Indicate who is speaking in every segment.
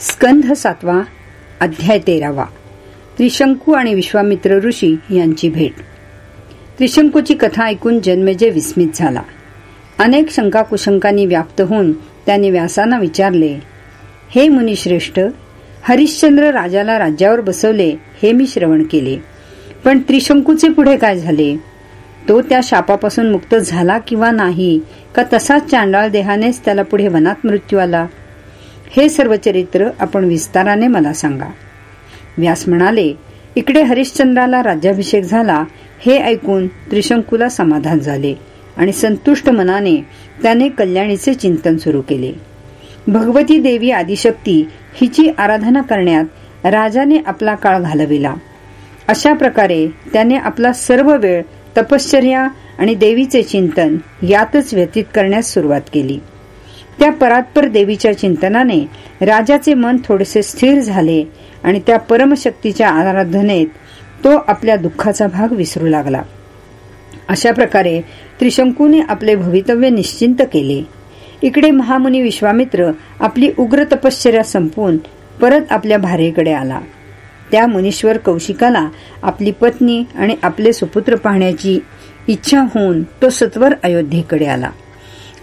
Speaker 1: स्कंध सातवा अध्याय तेरावा. त्रिशंकू आणि विश्वामित्र ऋषी यांची भेट. त्रिशंकूची कथा ऐकून जन्मेजय विस्मित झाला. अनेक शंका कुशंकांनी व्याप्त होऊन त्याने व्यासांना विचारले हे मुनिश्रेष्ठ हरिश्चंद्र राजाला राज्यावर बसवले हे मी श्रवण केले. पण त्रिशंकूचे पुढे काय झाले? तो त्या शापापासून मुक्त झाला किंवा नाही का तसाच चांडाळ देहानेच त्याला पुढे वनात मृत्यू आला? हे सर्व चरित्र आपण विस्ताराने मला सांगा. व्यास म्हणाले इकडे हरिश्चंद्राला राज्याभिषेक झाला हे ऐकून त्रिशंकूला समाधान झाले आणि संतुष्ट मनाने त्याने कल्याणीचे चिंतन सुरू केले. भगवती देवी आदिशक्ती हिची आराधना करण्यात राजाने आपला काळ घालविला. अशा प्रकारे त्याने आपला सर्व वेळ तपश्चर्या आणि देवीचे चिंतन यातच व्यतीत करण्यास सुरुवात केली. त्या परात्पर देवीच्या चिंतनाने राजाचे मन थोडेसे स्थिर झाले आणि त्या परमशक्तीच्या आराधनेत तो आपल्या दुःखाचा भाग विसरू लागला. अशा प्रकारे त्रिशंकूने आपले भवितव्य निश्चिंत केले. इकडे महामुनी विश्वामित्र आपली उग्र तपश्चर्या संपवून परत आपल्या भारेकडे आला. त्या मुनीश्वर कौशिकाला आपली पत्नी आणि आपले सुपुत्र पाहण्याची इच्छा होऊन तो सत्वर अयोध्येकडे आला.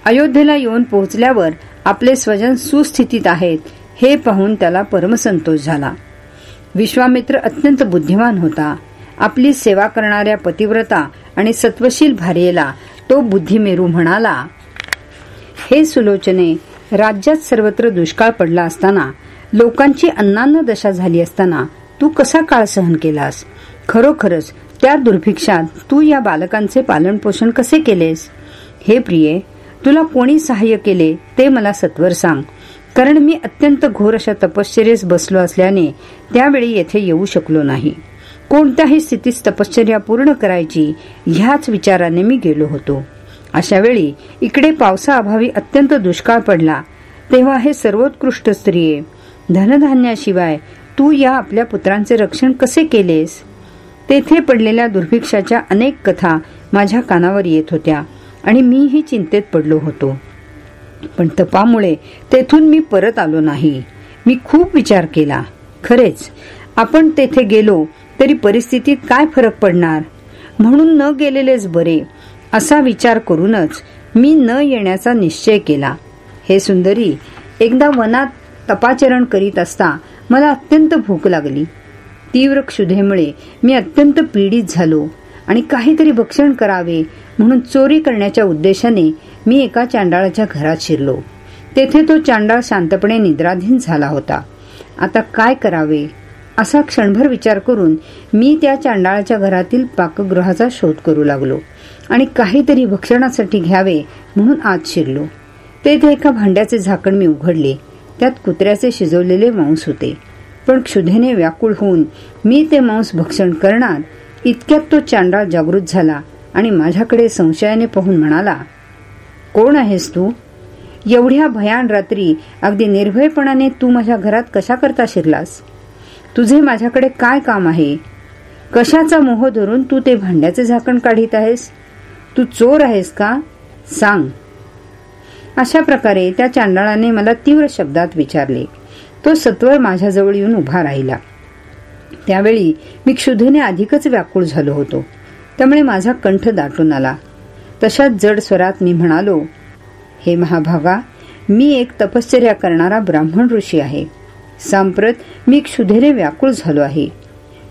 Speaker 1: अयोध्येला येऊन पोहोचल्यावर आपले स्वजन सुस्थितीत आहेत हे पाहून त्याला परमसंतोष झाला. विश्वामित्र अत्यंत बुद्धिमान होता. आपली सेवा करणाऱ्या पतिव्रता आणि सत्वशील भार्येला तो बुद्धिमेरू म्हणाला हे सुलोचने राज्यात सर्वत्र दुष्काळ पडला असताना लोकांची अन्नान्न दशा झाली असताना तू कसा काळ सहन केलास? खरोखरच त्या दुर्भिक्षात तू या बालकांचे पालन पोषण कसे केलेस? हे प्रिये तुला कोणी सहाय्य केले ते मला सत्वर सांग. कारण मी अत्यंत घोर अशा तपश्चर्येस बसलो असल्याने त्यावेळी येथे येऊ शकलो नाही. कोणत्याही स्थितीत तपश्चर्या पूर्ण करायची ह्याच विचाराने मी गेलो होतो. अशा वेळी इकडे पावसाअभावी अत्यंत दुष्काळ पडला. तेव्हा हे सर्वोत्कृष्ट स्त्रिये धनधान्याशिवाय तू या आपल्या पुत्रांचे रक्षण कसे केलेस? तेथे पडलेल्या दुर्भिक्षाच्या अनेक कथा माझ्या कानावर येत होत्या. आणि मीही चिंतेत पडलो होतो. पण तपामुळे तेथून मी परत आलो नाही. मी खूप विचार केला. खरेच आपण तेथे गेलो तरी परिस्थितीत काय फरक पडणार? म्हणून न गेलेलेच बरे असा विचार करूनच मी न येण्याचा निश्चय केला. हे सुंदरी एकदा वनात तपाचरण करीत असता मला अत्यंत भूक लागली. तीव्र क्षुधेमुळे मी अत्यंत पीडित झालो आणि काहीतरी भक्षण करावे म्हणून चोरी करण्याच्या उद्देशाने मी एका चांडाळाच्या घरात शिरलो. तेथे तो चांडाळ शांतपणे निद्राधीन झाला होता. आता काय करावे? असा क्षणभर विचार करून मी त्या चांडाळाच्या घरातील पाकगृहाचा शोध करू लागलो आणि काहीतरी भक्षणासाठी घ्यावे म्हणून आत शिरलो. तेथे एका भांड्याचे झाकण मी उघडले. त्यात कुत्र्याचे शिजवलेले मांस होते. पण क्षुधेने व्याकुळ होऊन मी ते मांस भक्षण करणार इतक्यात तो चांडाळ जागृत झाला आणि माझ्याकडे संशयाने पाहून म्हणाला कोण आहेस तू? एवढ्या भयान रात्री अगदी निर्भयपणाने तू माझ्या घरात कशा करता शिरलास? तुझे माझ्याकडे काय काम आहे? कशाचा मोह धरून तू ते भांड्याचे झाकण काढीत आहेस? तू चोर आहेस का? सांग. अशा प्रकारे त्या चांडाळाने मला तीव्र शब्दात विचारले. तो सत्वर माझ्याजवळ येऊन उभा राहिला. त्यावेळी मी क्षुधेने अधिकच व्याकुळ झालो होतो. त्यामुळे माझा कंठ दाटून आला. तशाच जड स्वरात मी म्हणालो हे महाभागा मी एक तपश्चर्या करणारा ब्राह्मण ऋषी आहे. सांप्रत मी क्षुधेने व्याकुळ झालो आहे.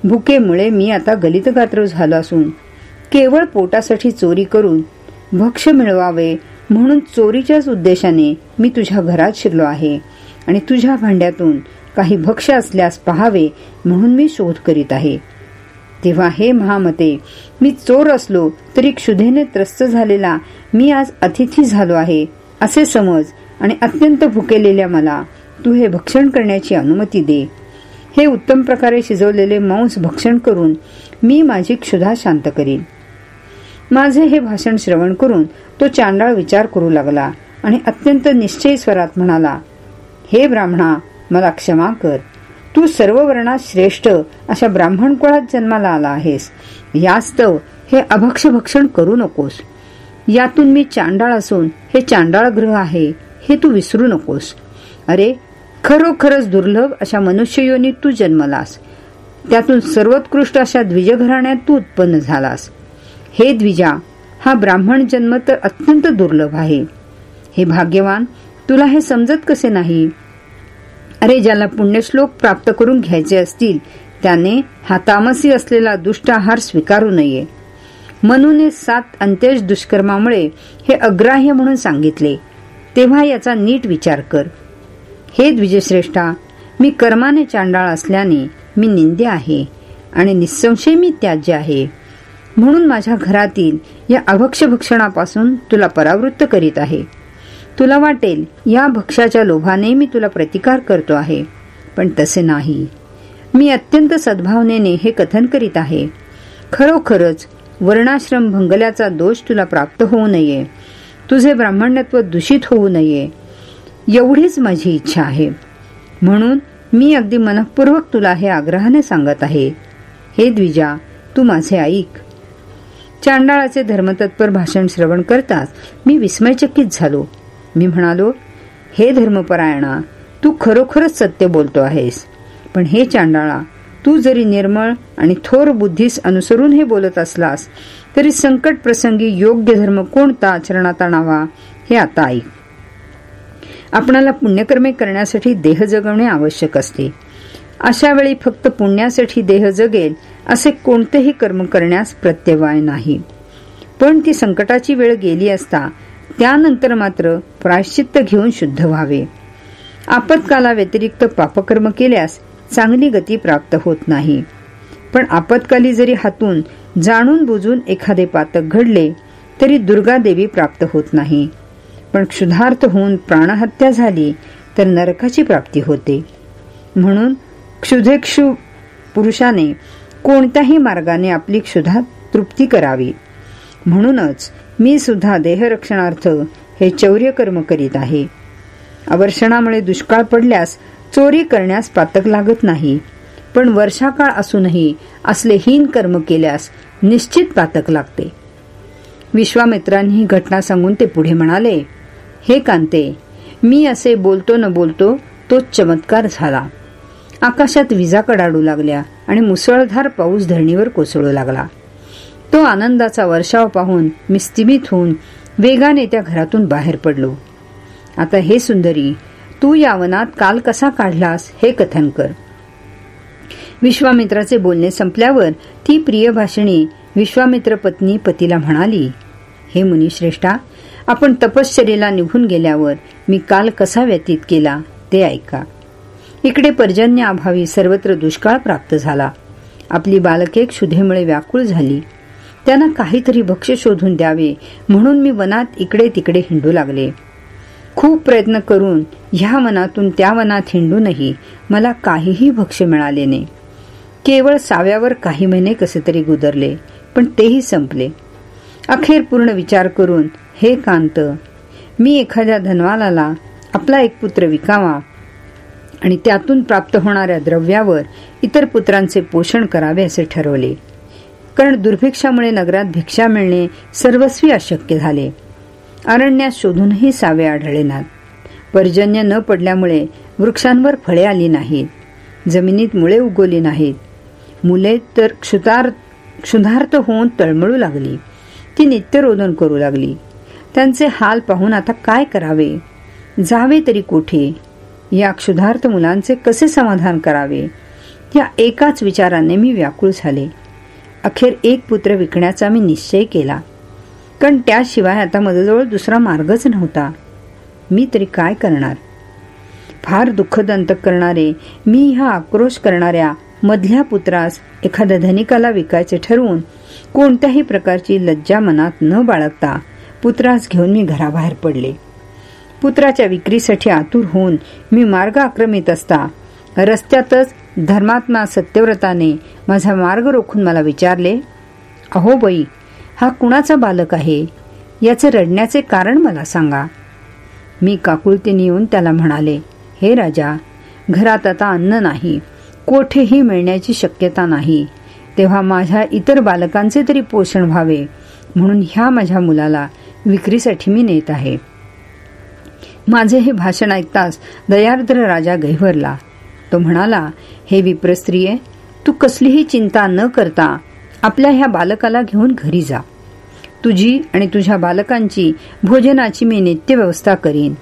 Speaker 1: भुकेमुळे मी आता गलितगात्र झालो असून केवळ पोटासाठी चोरी करून भक्ष मिळवावे म्हणून चोरीच्याच उद्देशाने मी तुझ्या घरात शिरलो आहे आणि तुझ्या भांड्यातून काही भक्ष असल्यास पहावे म्हणून मी शोध करीत आहे. तेव्हा हे महामते मी चोर असलो तरी क्षुधेने त्रस्त झालेला मी आज अतिथी झालो आहे असे समज आणि अत्यंत भुकेलेल्या मला. तू हे भक्षण करण्याची अनुमती दे. हे उत्तम प्रकारे शिजवलेले मांस भक्षण करून मी माझी क्षुधा शांत करीन. माझे हे भाषण श्रवण करून तो चांडाळ विचार करू लागला आणि अत्यंत निश्चय स्वरात म्हणाला हे ब्राह्मणा मला क्षमा कर. तू सर्व वर्णात श्रेष्ठ अशा ब्राह्मण कुळात जन्माला आला आहेस. यास्तव हे अभक्ष भक्षण करू नकोस. यातून मी चांडाळ असून हे चांडाळ ग्रह आहे हे तू विसरू नकोस. अरे खरोखरच दुर्लभ अशा मनुष्ययोनीत तू जन्मलास. त्यातून सर्वोत्कृष्ट अशा द्विजघराण्यात तू उत्पन्न झालास. हे द्विजा हा ब्राह्मण जन्म तर अत्यंत दुर्लभ आहे. हे भाग्यवान तुला हे समजत कसे नाही? अरे ज्याला पुण्यश्लोक प्राप्त करून घ्यायचे असतील त्याने हा तामसी असलेला दुष्ट आहार स्वीकारू नये. मनूने सात अंत्यज दुष्कर्मामुळे हे अग्राह्य म्हणून सांगितले. तेव्हा याचा नीट विचार कर. हे द्विजश्रेष्ठा मी कर्माने चांडाळ असल्याने मी निंदे आहे आणि निसंशय मी त्याज्य आहे. म्हणून माझ्या घरातील या अभक्ष भक्षणापासून तुला परावृत्त करीत आहे. तुला वाटेल या भक्ष्याच्या लोभाने मी तुला प्रतिकार करतो आहे. पण तसे नाही. मी अत्यंत सद्भावनेने हे कथन करीत आहे. खरोखरच वर्णाश्रम भंगल्याचा दोष तुला प्राप्त होऊ नये. तुझे ब्राह्मण्यत्व दूषित होऊ नये. एवढीच माझी इच्छा आहे. म्हणून मी अगदी मनपूर्वक तुला हे आग्रहाने सांगत आहे. हे द्विजा तू माझे ऐक. चांडाळाचे धर्मतत्पर भाषण श्रवण करताच मी विस्मयचकित झालो. मी म्हणालो हे धर्मपरायणा तू खरोखरच सत्य बोलतो आहेस. पण हे चांडाळा तू जरी निर्मळ आणि थोर बुद्धीस अनुसरून हे बोलत असलास तरी संकट प्रसंगी योग्य धर्म कोणता आचरणात आणावा हे आता ऐक. आपणाला पुण्यकर्मे करण्यासाठी देह जगवणे आवश्यक असते. अशा वेळी फक्त पुण्यासाठी देह जगेल असे कोणतेही कर्म करण्यास प्रत्यवाय नाही. पण ती संकटाची वेळ गेली असता त्यानंतर मात्र प्रायश्चित्त घेऊन शुद्ध व्हावे. आपत्काला व्यतिरिक्त पापकर्म केल्यास चांगली गती प्राप्त होत नाही. पण आपत्काली जरी हातून जाणून बुजून एखादे पातक घडले तरी दुर्गा देवी प्राप्त होत नाही. पण क्षुधार्थ होऊन प्राणहत्या झाली तर नरकाची प्राप्ती होते. म्हणून क्षुधेक्षु पुरुषाने कोणत्याही मार्गाने आपली क्षुधा तृप्ती करावी. म्हणूनच मी सुद्धा देहरक्षणार्थ हे चौर्य कर्म करीत आहे. अवर्षणामुळे दुष्काळ पडल्यास चोरी करण्यास पातक लागत नाही. पण वर्षाकाळ असूनही असले हीन कर्म केल्यास निश्चित पातक लागते. विश्वामित्रांनी ही घटना सांगून ते पुढे म्हणाले हे कांते मी असे बोलतो न बोलतो तो चमत्कार झाला. आकाशात विजा कडाडू लागल्या आणि मुसळधार पाऊस धरणीवर कोसळू लागला. तो आनंदाचा वर्षाव पाहून मी स्थिमित होऊन वेगाने त्या घरातून बाहेर पडलो. आता हे सुंदरी तू या वनात काल कसा काढलास हे कथन कर. विश्वामित्राचे बोलणे संपल्यावर ती प्रिय भाषणी विश्वामित्र पत्नी पतीला म्हणाली हे मुनिश्रेष्ठा आपण तपश्चर्येला निघून गेल्यावर मी काल कसा व्यतीत केला ते ऐका. इकडे पर्जन्याअभावी सर्वत्र दुष्काळ प्राप्त झाला. आपली बालके क्षुधेमुळे व्याकुळ झाली. त्यांना काहीतरी भक्ष शोधून द्यावे म्हणून मी वनात इकडे तिकडे हिंडू लागले. खूप प्रयत्न करून ह्या वनातून त्या वनात हिंडूनही मला काहीही भक्ष मिळाले नाही. केवळ साव्यावर काही महिने कसे तरी गुदरले पण तेही संपले. अखेर पूर्ण विचार करून हे कांत मी एखाद्या धनवालाला आपला एक पुत्र विकावा आणि त्यातून प्राप्त होणाऱ्या द्रव्यावर इतर पुत्रांचे पोषण करावे असे ठरवले. कारण दुर्भिक्षामुळे नगरात भिक्षा मिळणे सर्वस्वी अशक्य झाले. अरण्यात शोधूनही सावे आढळले नाहीत. पर्जन्य न पडल्यामुळे वृक्षांवर फळे आली नाहीत. जमिनीत मुळे उगवली नाहीत. मुले तर क्षुतार क्षुधार्थ होऊन तळमळू लागली. ती नित्यरोधन करू लागली. त्यांचे हाल पाहून आता काय करावे? जावे तरी कोठे? या क्षुधार्थ मुलांचे कसे समाधान करावे? या एकाच विचाराने मी व्याकुळ झाले. अखेर एक पुत्र विकण्याचा मी निश्चय केला. कारण त्याशिवाय आता माझ्याजवळ दुसरा मार्गच नव्हता. मी तरी काय करणार? फार दुःखद करणारे मी ह्या आक्रोश करणाऱ्या मधल्या पुत्रास एखाद्या धनिकाला विकायचे ठरवून कोणत्याही प्रकारची लज्जा मनात न बाळगता पुत्रास घेऊन मी घराबाहेर पडले. पुत्राच्या विक्रीसाठी आतुर होऊन मी मार्ग आक्रमित असता रस्त्यातच धर्मात्मा सत्यव्रताने माझा मार्ग रोखून मला विचारले अहो बाई हा कुणाचा बालक आहे? याचे रडण्याचे कारण मला सांगा. मी काकुळतीने येऊन त्याला म्हणाले हे राजा घरात आता अन्न नाही कोठेही मिळण्याची शक्यता नाही. तेव्हा माझ्या इतर बालकांचे तरी पोषण व्हावे म्हणून ह्या माझ्या मुलाला विक्रीसाठी मी नेत आहे. माझे हे भाषण ऐकताच दयार्द्र राजा गैवरला तो म्हणाला हे विप्रस्त्रिये तू कसलीही चिंता न करता आपल्या ह्या बालकाला घेऊन घरी जा. तुझी आणि तुझ्या बालकांची भोजनाची मी नित्य व्यवस्था करीन.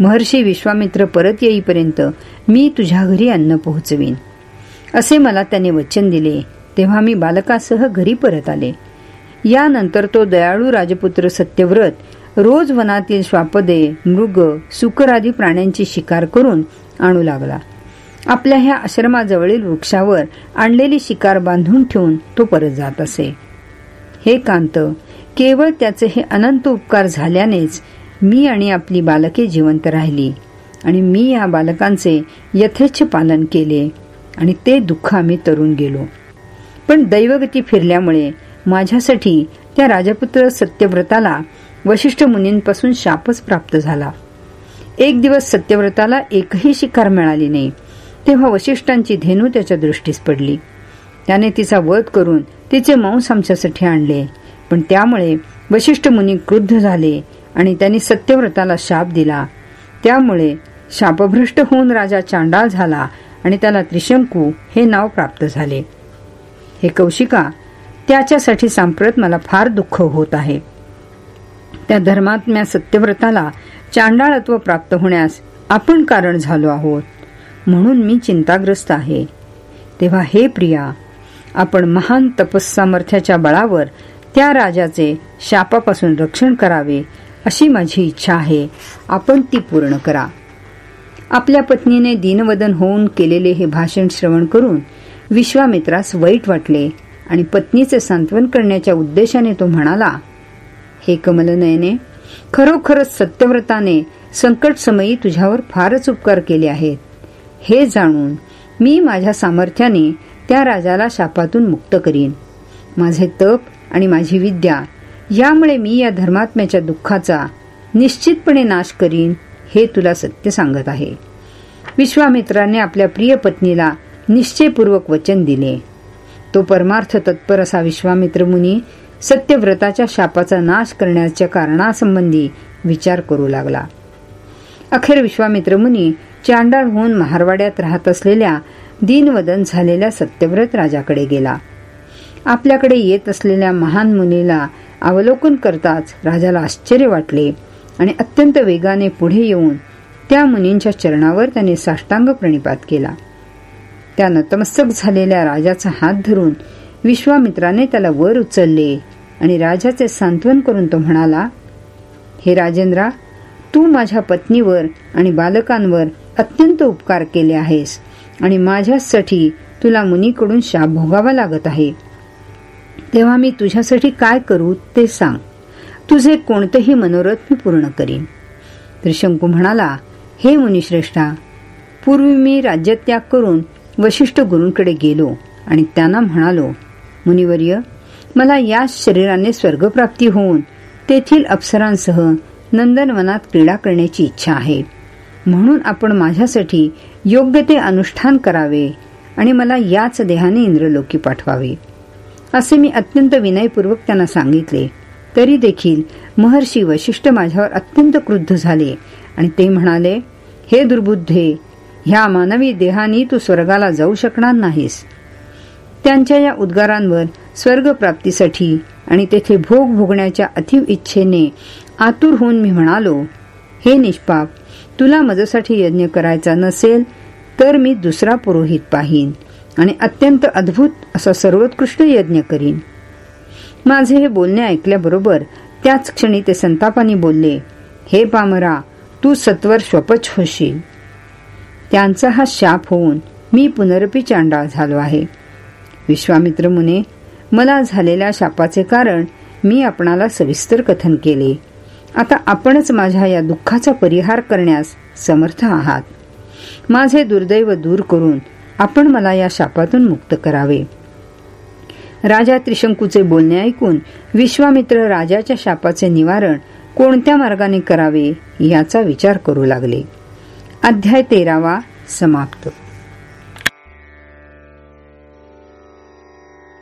Speaker 1: महर्षी विश्वामित्र परत येईपर्यंत मी तुझ्या घरी अन्न पोहोचवीन. असे मला त्याने वचन दिले. तेव्हा मी बालकासह घरी परत आले. यानंतर तो दयाळू राजपुत्र सत्यव्रत रोज वनातील श्वापदे मृग सुकर आदी प्राण्यांची शिकार करून आणू लागला. आपल्या ह्या आश्रमाजवळील वृक्षावर आणलेली शिकार बांधून ठेवून तो परत जात असे. हे कांत केवळ त्याचे हे अनंत उपकार झाल्यानेच मी आणि आपली बालके जिवंत राहिली आणि मी या बालकांचे यथेच्छ पालन केले आणि ते दुःख आम्ही तरून गेलो. पण दैवगती फिरल्यामुळे माझ्यासाठी त्या राजपुत्र सत्यव्रताला वशिष्ठ मुनींपासून शापच प्राप्त झाला. एक दिवस सत्यव्रताला एकही शिकार मिळाली नाही. तेव्हा वशिष्ठांची धेनू त्याच्या दृष्टीस पडली. त्याने तिचा वध करून तिचे मांस आमच्यासाठी आणले. पण त्यामुळे वशिष्ठ मुनी क्रुद्ध झाले आणि त्यांनी सत्यव्रताला शाप दिला. त्यामुळे शापभ्रष्ट होऊन राजा चांडाळ झाला आणि त्याला त्रिशंकू हे नाव प्राप्त झाले. हे कौशिका त्याच्यासाठी सांप्रत मला फार दुःख होत आहे. त्या धर्मात्म्या सत्यव्रताला चांडाळत्व प्राप्त होण्यास आपण कारण झालो आहोत. म्हणून मी चिंताग्रस्त आहे. तेव्हा हे प्रिया आपण महान तपस्सामर्थ्याच्या बळावर त्या राजाचे शापापासून रक्षण करावे अशी माझी इच्छा आहे. आपण ती पूर्ण करा. आपल्या पत्नीने दीनवदन होऊन केलेले हे भाषण श्रवण करून विश्वामित्रास वाईट वाटले आणि पत्नीचे सांत्वन करण्याच्या उद्देशाने तो म्हणाला हे कमलनयने खरोखरच सत्यव्रताने संकट समयी तुझ्यावर फारच उपकार केले आहेत. हे जाणून मी माझ्या सामर्थ्याने त्या राजाला शापातून मुक्त करीन. माझे तप आणि माझी विद्या यामुळे मी या धर्मात्म्याच्या दुःखाचा निश्चितपणे नाश करीन हे तुला सत्य सांगत आहे. विश्वामित्राने आपल्या प्रिय पत्नीला निश्चयपूर्वक वचन दिले. तो परमार्थ तत्पर असा विश्वामित्र मुनी सत्यव्रताच्या शापाचा नाश करण्याच्या कारणासंबंधी विचार करू लागला. अखेर विश्वामित्र मुनी चांडाळ होऊन महारवाड्यात राहत असलेल्या दिनवदन झालेल्या सत्यव्रत राजाकडे गेला. आपल्याकडे येत असलेल्या महान मुनीला अवलोकन करताच राजाला आश्चर्य वाटले आणि अत्यंत वेगाने पुढे येऊन त्या मुनींच्या चरणावर त्याने साष्टांग प्रणिपात केला. त्या नतमस्तक झालेल्या राजाचा हात धरून विश्वामित्राने त्याला वर उचलले आणि राजाचे सांत्वन करून तो म्हणाला हे राजेंद्रा तू माझ्या पत्नीवर आणि बालकांवर अत्यंत उपकार केले आहेस. आणि माझ्यासाठी तुला मुनीकडून शाप भोगावा लागत आहे. तेव्हा मी तुझ्यासाठी काय करू ते सांग. तुझे कोणतेही मनोरथ मी पूर्ण करीन. त्रिशंकू म्हणाला हे मुनिश्रेष्ठा पूर्वी मी राज्यत्याग करून वशिष्ठ गुरूंकडे गेलो आणि त्यांना म्हणालो मुनिवर्य मला या शरीराने स्वर्गप्राप्ती होऊन तेथील अप्सरांसह नंदनवनात क्रीडा करण्याची इच्छा आहे. म्हणून आपण माझ्यासाठी योग्य ते अनुष्ठान करावे आणि मला याच देहाने इंद्रलोकी पाठवावे. असे मी अत्यंत विनयपूर्वक त्यांना सांगितले. तरी देखील महर्षी वशिष्ठ माझ्यावर अत्यंत क्रुद्ध झाले आणि ते म्हणाले हे दुर्बुद्धे ह्या मानवी देहानी तू स्वर्गाला जाऊ शकणार नाहीस. त्यांच्या या उद्गारांवर स्वर्ग प्राप्तीसाठी आणि तेथे भोग भोगण्याच्या अतिव इच्छेने आतुर होऊन मी म्हणालो हे निष्पाप तुला माझ्यासाठी यज्ञ करायचा नसेल तर मी दुसरा पुरोहित पाहीन आणि अत्यंत अद्भुत असा सर्वोत्कृष्ट यज्ञ करीन. माझे हे बोलणे ऐकल्याबरोबर त्याच क्षणी ते संतापाने बोलले हे पामरा तू सत्वर स्वपच होशील. त्यांचा हा शाप होऊन मी पुनरपी चांडाळ झालो आहे. विश्वामित्र मुने मला झालेल्या शापाचे कारण मी आपणाला सविस्तर कथन केले. आता आपणच माझ्या या दुःखाचा परिहार करण्यास समर्थ आहात. माझे दुर्दैव दूर करून आपण मला या शापातून मुक्त करावे. राजा त्रिशंकूचे बोलणे ऐकून विश्वामित्र राजाच्या शापाचे निवारण कोणत्या मार्गाने करावे याचा विचार करू लागले. अध्याय तेरावा समाप्त.